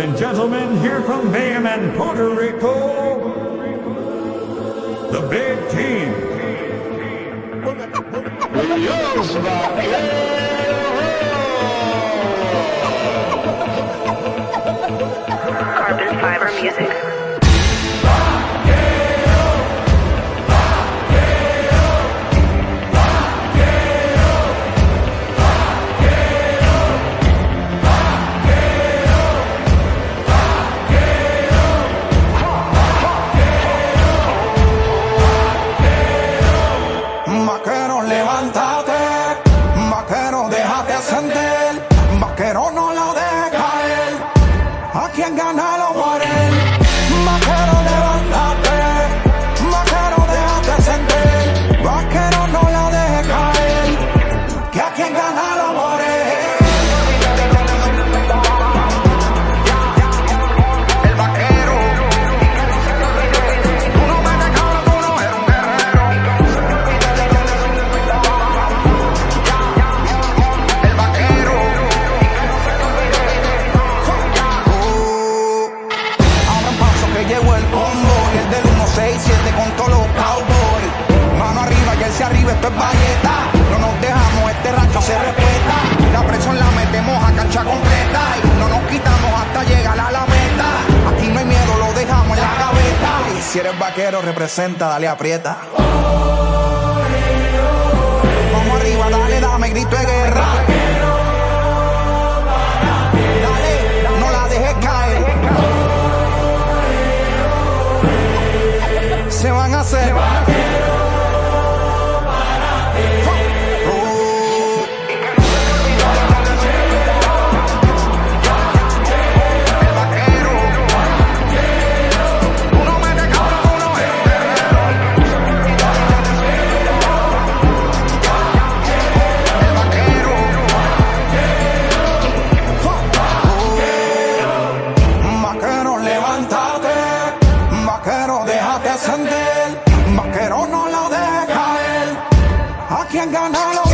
and gentlemen, here from Bayman, Puerto Rico, the big team. Carbon fiber music. A esto es valleta. No nos dejamos, este rancho se respeta. La presión la metemos a cancha completa. Y no nos quitamos hasta llegar a la meta. Aquí no hay miedo, lo dejamos en la gaveta. Y si eres vaquero, representa, dale aprieta. Vamos arriba, dale, dame grito de guerra. Dale, no la dejes caer. Se van a hacer. gone all over.